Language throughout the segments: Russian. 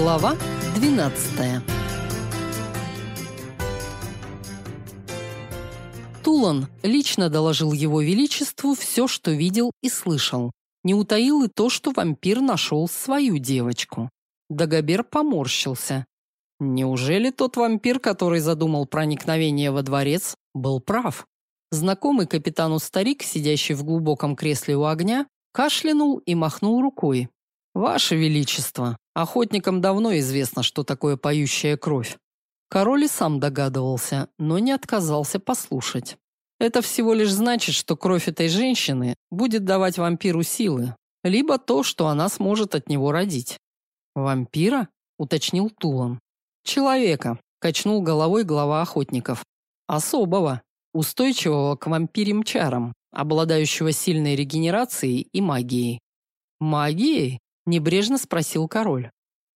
Глава 12. Тулан лично доложил его величеству все, что видел и слышал. Не утаил и то, что вампир нашел свою девочку. Дагобер поморщился. Неужели тот вампир, который задумал проникновение во дворец, был прав? Знакомый капитану старик, сидящий в глубоком кресле у огня, кашлянул и махнул рукой. Ваше величество, охотникам давно известно, что такое поющая кровь. Король и сам догадывался, но не отказался послушать. Это всего лишь значит, что кровь этой женщины будет давать вампиру силы, либо то, что она сможет от него родить. Вампира? уточнил Тулан. Человека, качнул головой глава охотников. Особого, устойчивого к вампирим чарам, обладающего сильной регенерацией и магией. Магией? Небрежно спросил король.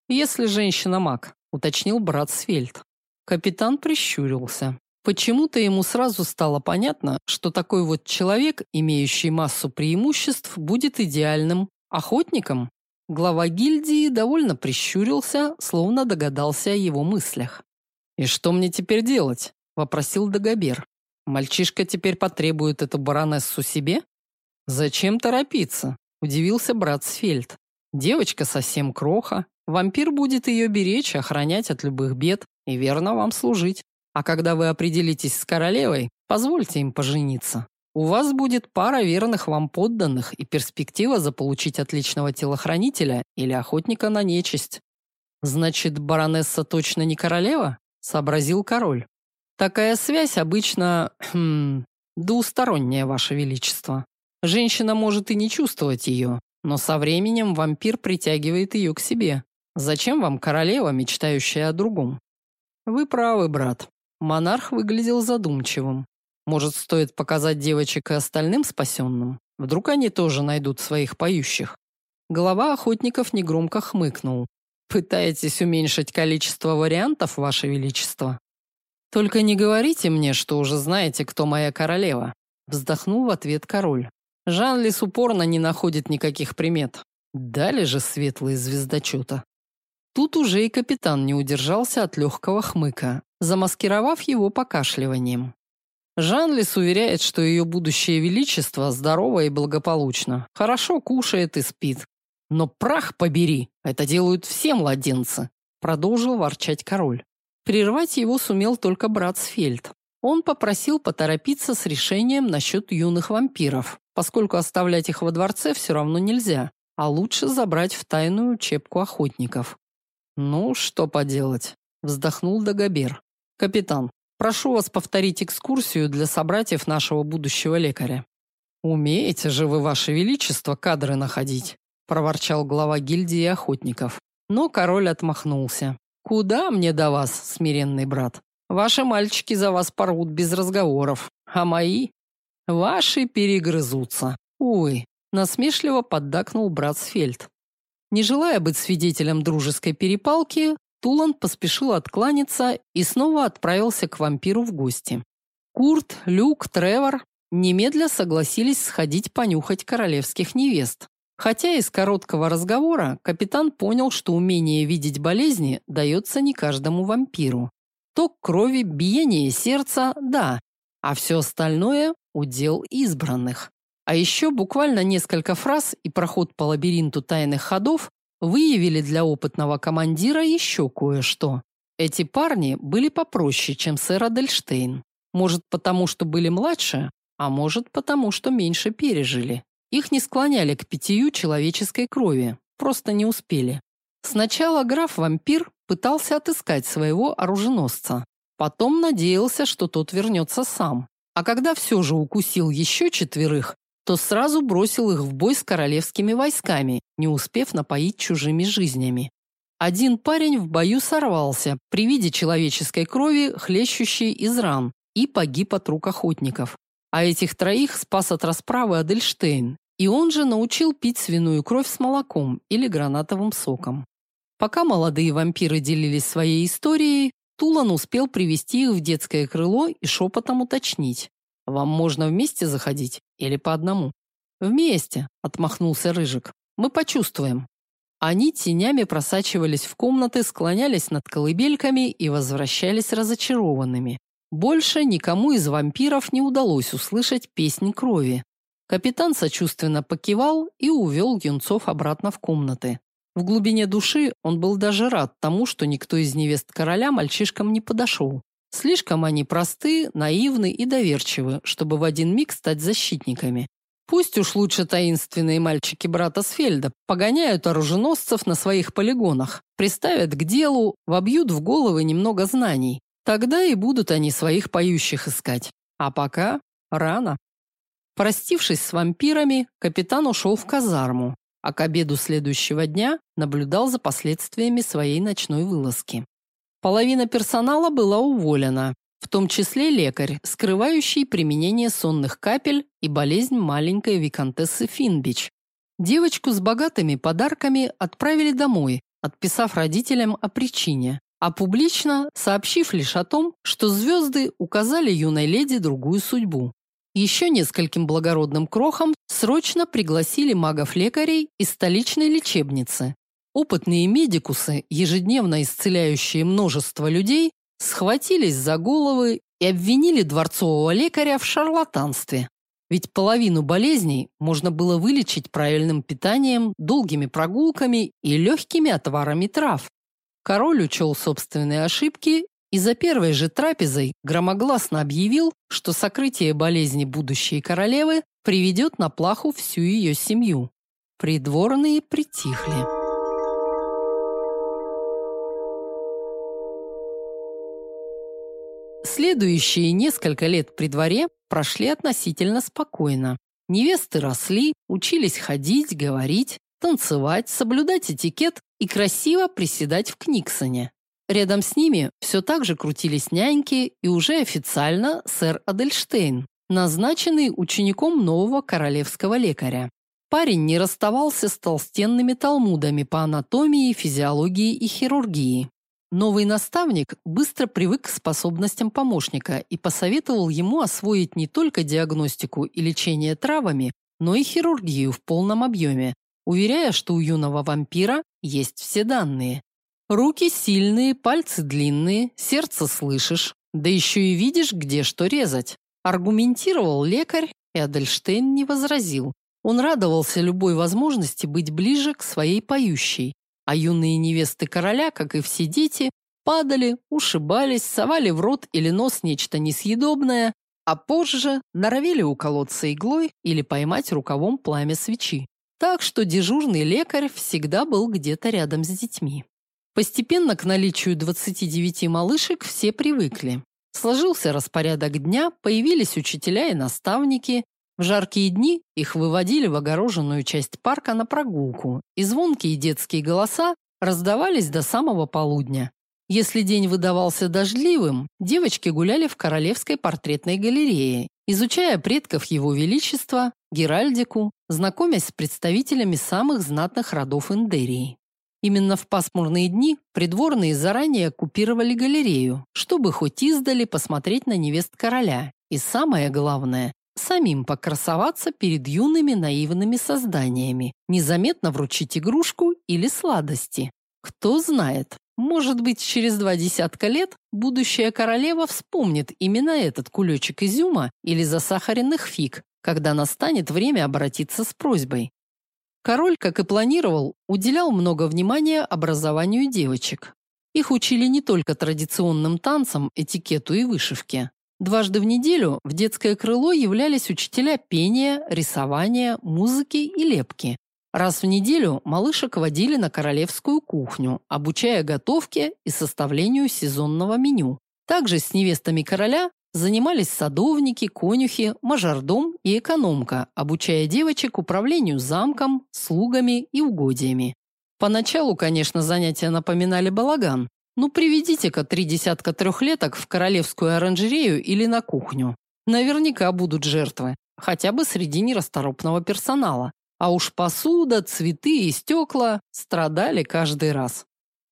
Если женщина маг, уточнил брат Свельд. Капитан прищурился. Почему-то ему сразу стало понятно, что такой вот человек, имеющий массу преимуществ, будет идеальным охотником. Глава гильдии довольно прищурился, словно догадался о его мыслях. «И что мне теперь делать?» – вопросил Дагобер. «Мальчишка теперь потребует эту баронессу себе?» «Зачем торопиться?» – удивился брат Сфельд. «Девочка совсем кроха. Вампир будет ее беречь, охранять от любых бед и верно вам служить. А когда вы определитесь с королевой, позвольте им пожениться. У вас будет пара верных вам подданных и перспектива заполучить отличного телохранителя или охотника на нечисть. Значит, баронесса точно не королева? сообразил король. Такая связь обычно, хм, двусторонняя, ваше величество. Женщина может и не чувствовать ее, но со временем вампир притягивает ее к себе. Зачем вам королева, мечтающая о другом? Вы правы, брат. Монарх выглядел задумчивым. Может, стоит показать девочек и остальным спасенным? Вдруг они тоже найдут своих поющих? Глава охотников негромко хмыкнул. Пытаетесь уменьшить количество вариантов, ваше величество? Только не говорите мне, что уже знаете, кто моя королева, вздохнул в ответ король. Жанлис упорно не находит никаких примет. Дали же светлые звездочета. Тут уже и капитан не удержался от легкого хмыка, замаскировав его покашливанием. Жанлис уверяет, что ее будущее величество здорово и благополучно, хорошо кушает и спит. Но прах побери, это делают все младенцы, продолжил ворчать король. Прервать его сумел только брат Сфельд. Он попросил поторопиться с решением насчет юных вампиров, поскольку оставлять их во дворце все равно нельзя, а лучше забрать в тайную учебку охотников. Ну, что поделать, вздохнул Дагобер. Капитан, прошу вас повторить экскурсию для собратьев нашего будущего лекаря. Умеете же вы, ваше величество, кадры находить, проворчал глава гильдии охотников. Но король отмахнулся. Куда мне до вас, смиренный брат? Ваши мальчики за вас порвут без разговоров, а мои ваши перегрызутся. Ой, насмешливо поддакнул брат Сфельд. Не желая быть свидетелем дружеской перепалки, Тулан поспешил откланяться и снова отправился к вампиру в гости. Курт, Люк, Тревор немедля согласились сходить понюхать королевских невест. Хотя из короткого разговора капитан понял, что умение видеть болезни дается не каждому вампиру. Ток крови, биение сердца – да, а все остальное – удел избранных. А еще буквально несколько фраз и проход по лабиринту тайных ходов выявили для опытного командира еще кое-что. Эти парни были попроще, чем сэр Адельштейн. Может, потому что были младше, а может, потому что меньше пережили. Их не склоняли к питью человеческой крови, просто не успели. Сначала граф-вампир пытался отыскать своего оруженосца. Потом надеялся, что тот вернется сам. А когда все же укусил еще четверых, то сразу бросил их в бой с королевскими войсками, не успев напоить чужими жизнями. Один парень в бою сорвался при виде человеческой крови, хлещущей из ран, и погиб от рук охотников. А этих троих спас от расправы Адельштейн, и он же научил пить свиную кровь с молоком или гранатовым соком. Пока молодые вампиры делились своей историей, Тулан успел привести их в детское крыло и шепотом уточнить: вам можно вместе заходить или по одному? Вместе, отмахнулся Рыжик. Мы почувствуем. Они тенями просачивались в комнаты, склонялись над колыбельками и возвращались разочарованными. Больше никому из вампиров не удалось услышать песнь крови. Капитан сочувственно покивал и увел юнцов обратно в комнаты. В глубине души он был даже рад тому, что никто из невест короля мальчишкам не подошел. Слишком они просты, наивны и доверчивы, чтобы в один миг стать защитниками. Пусть уж лучше таинственные мальчики брата Сфельда погоняют оруженосцев на своих полигонах, приставят к делу, вобьют в головы немного знаний. Тогда и будут они своих поющих искать. А пока рано. Простившись с вампирами, капитан ушел в казарму, а к обеду следующего дня наблюдал за последствиями своей ночной вылазки. Половина персонала была уволена, в том числе лекарь, скрывающий применение сонных капель и болезнь маленькой виконтессы Финбич. Девочку с богатыми подарками отправили домой, отписав родителям о причине, а публично сообщив лишь о том, что звезды указали юной леди другую судьбу. Еще нескольким благородным крохам срочно пригласили магов-лекарей из столичной лечебницы. Опытные медикусы, ежедневно исцеляющие множество людей, схватились за головы и обвинили дворцового лекаря в шарлатанстве. Ведь половину болезней можно было вылечить правильным питанием, долгими прогулками и легкими отварами трав. Король учел собственные ошибки и за первой же трапезой громогласно объявил, что сокрытие болезни будущей королевы приведет на плаху всю ее семью. Придворные притихли. Следующие несколько лет при дворе прошли относительно спокойно. Невесты росли, учились ходить, говорить, танцевать, соблюдать этикет и красиво приседать в Книксоне. Рядом с ними все так же крутились няньки и уже официально сэр Адельштейн, назначенный учеником нового королевского лекаря. Парень не расставался с толстенными талмудами по анатомии, физиологии и хирургии. Новый наставник быстро привык к способностям помощника и посоветовал ему освоить не только диагностику и лечение травами, но и хирургию в полном объеме, уверяя, что у юного вампира есть все данные. Руки сильные, пальцы длинные, сердце слышишь, да еще и видишь, где что резать. Аргументировал лекарь, и Адельштейн не возразил. Он радовался любой возможности быть ближе к своей поющей, а юные невесты короля, как и все дети, падали, ушибались, совали в рот или нос нечто несъедобное, а позже норовили уколоться иглой или поймать рукавом пламя свечи. Так что дежурный лекарь всегда был где-то рядом с детьми. Постепенно к наличию 29 малышек все привыкли. Сложился распорядок дня, появились учителя и наставники, в жаркие дни их выводили в огороженную часть парка на прогулку, и звонкие детские голоса раздавались до самого полудня. Если день выдавался дождливым, девочки гуляли в королевской портретной галерее, изучая предков его величества, геральдику, знакомясь с представителями самых знатных родов Индерии. Именно в пасмурные дни придворные заранее оккупировали галерею, чтобы хоть издали посмотреть на невест короля, и самое главное самим покрасоваться перед юными наивными созданиями, незаметно вручить игрушку или сладости. Кто знает, может быть, через два десятка лет будущая королева вспомнит именно этот кулечек изюма или засахаренных фиг, когда настанет время обратиться с просьбой. Король, как и планировал, уделял много внимания образованию девочек. Их учили не только традиционным танцам, этикету и вышивке. Дважды в неделю в детское крыло являлись учителя пения, рисования, музыки и лепки. Раз в неделю малышек водили на королевскую кухню, обучая готовке и составлению сезонного меню. Также с невестами короля занимались садовники, конюхи, мажордом и экономка, обучая девочек управлению замком, слугами и угодьями. Поначалу, конечно, занятия напоминали балаган, ну, приведите-ка три десятка трехлеток в королевскую оранжерею или на кухню. Наверняка будут жертвы, хотя бы среди нерасторопного персонала. А уж посуда, цветы и стекла страдали каждый раз.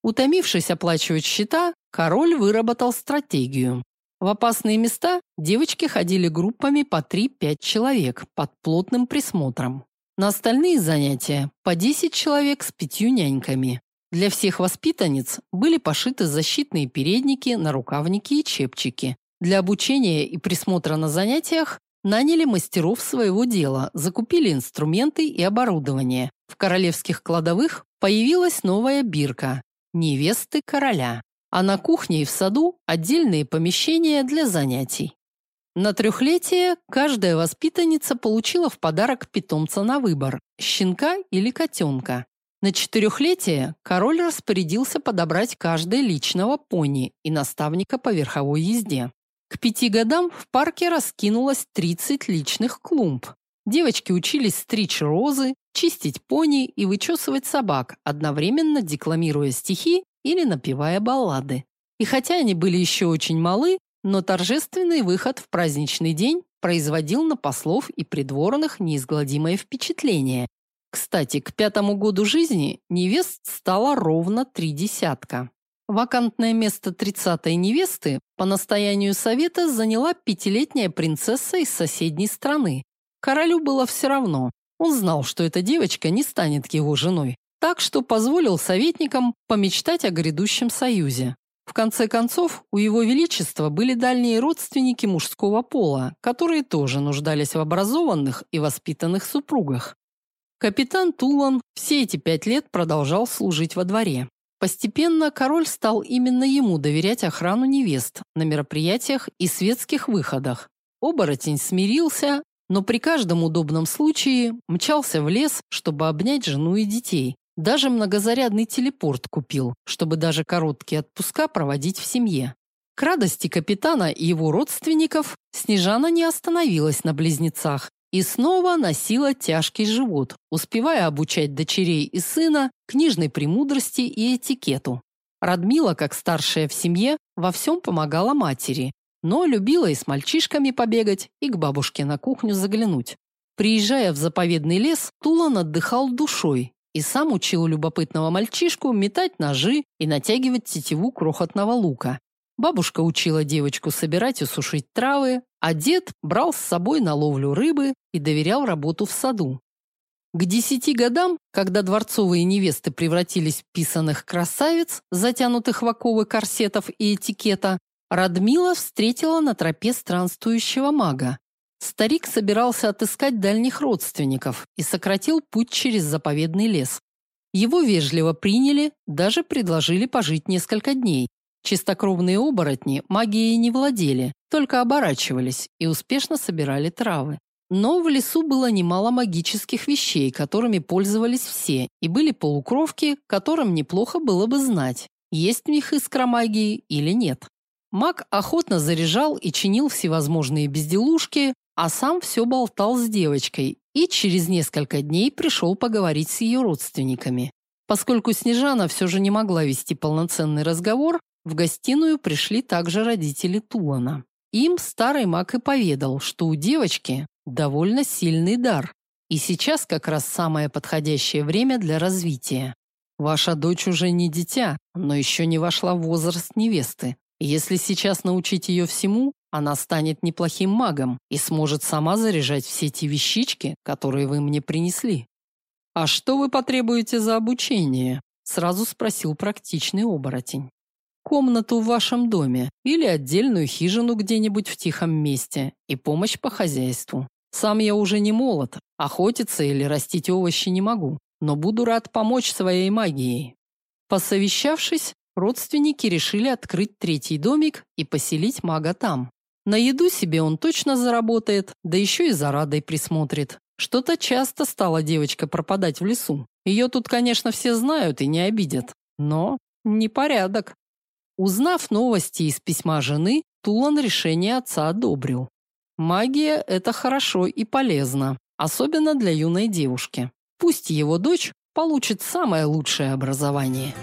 Утомившись оплачивать счета, король выработал стратегию. В опасные места девочки ходили группами по 3-5 человек под плотным присмотром. На остальные занятия по 10 человек с пятью няньками. Для всех воспитанниц были пошиты защитные передники, нарукавники и чепчики. Для обучения и присмотра на занятиях наняли мастеров своего дела, закупили инструменты и оборудование. В королевских кладовых появилась новая бирка невесты короля, а на кухне и в саду отдельные помещения для занятий. На трехлетие каждая воспитанница получила в подарок питомца на выбор щенка или котенка. На четырехлетие король распорядился подобрать каждое личного пони и наставника по верховой езде. К пяти годам в парке раскинулось 30 личных клумб. Девочки учились стричь розы, чистить пони и вычесывать собак, одновременно декламируя стихи или напевая баллады. И хотя они были еще очень малы, но торжественный выход в праздничный день производил на послов и придворных неизгладимое впечатление, кстати, к пятому году жизни невест стало ровно три десятка. Вакантное место тридцатой невесты по настоянию совета заняла пятилетняя принцесса из соседней страны. Королю было все равно. Он знал, что эта девочка не станет его женой, так что позволил советникам помечтать о грядущем союзе. В конце концов, у его величества были дальние родственники мужского пола, которые тоже нуждались в образованных и воспитанных супругах. Капитан Тулан все эти пять лет продолжал служить во дворе. Постепенно король стал именно ему доверять охрану невест на мероприятиях и светских выходах. Оборотень смирился, но при каждом удобном случае мчался в лес, чтобы обнять жену и детей. Даже многозарядный телепорт купил, чтобы даже короткие отпуска проводить в семье. К радости капитана и его родственников Снежана не остановилась на близнецах и снова носила тяжкий живот, успевая обучать дочерей и сына книжной премудрости и этикету. Радмила, как старшая в семье, во всем помогала матери, но любила и с мальчишками побегать, и к бабушке на кухню заглянуть. Приезжая в заповедный лес, Тулан отдыхал душой и сам учил любопытного мальчишку метать ножи и натягивать тетиву крохотного лука. Бабушка учила девочку собирать и сушить травы, а дед брал с собой на ловлю рыбы и доверял работу в саду. К десяти годам, когда дворцовые невесты превратились в писаных красавиц, затянутых в оковы корсетов и этикета, Радмила встретила на тропе странствующего мага. Старик собирался отыскать дальних родственников и сократил путь через заповедный лес. Его вежливо приняли, даже предложили пожить несколько дней, Чистокровные оборотни магией не владели, только оборачивались и успешно собирали травы. Но в лесу было немало магических вещей, которыми пользовались все, и были полукровки, которым неплохо было бы знать, есть в них искра магии или нет. Маг охотно заряжал и чинил всевозможные безделушки, а сам все болтал с девочкой и через несколько дней пришел поговорить с ее родственниками. Поскольку Снежана все же не могла вести полноценный разговор, в гостиную пришли также родители Тулана. Им старый маг и поведал, что у девочки довольно сильный дар, и сейчас как раз самое подходящее время для развития. Ваша дочь уже не дитя, но еще не вошла в возраст невесты. Если сейчас научить ее всему, она станет неплохим магом и сможет сама заряжать все эти вещички, которые вы мне принесли. А что вы потребуете за обучение? сразу спросил практичный оборотень комнату в вашем доме или отдельную хижину где-нибудь в тихом месте и помощь по хозяйству. Сам я уже не молод, охотиться или растить овощи не могу, но буду рад помочь своей магией. Посовещавшись, родственники решили открыть третий домик и поселить мага там. На еду себе он точно заработает, да еще и за Радой присмотрит. Что-то часто стала девочка пропадать в лесу. Ее тут, конечно, все знают и не обидят, но непорядок. Узнав новости из письма жены, Тулан решение отца одобрил. Магия это хорошо и полезно, особенно для юной девушки. Пусть его дочь получит самое лучшее образование.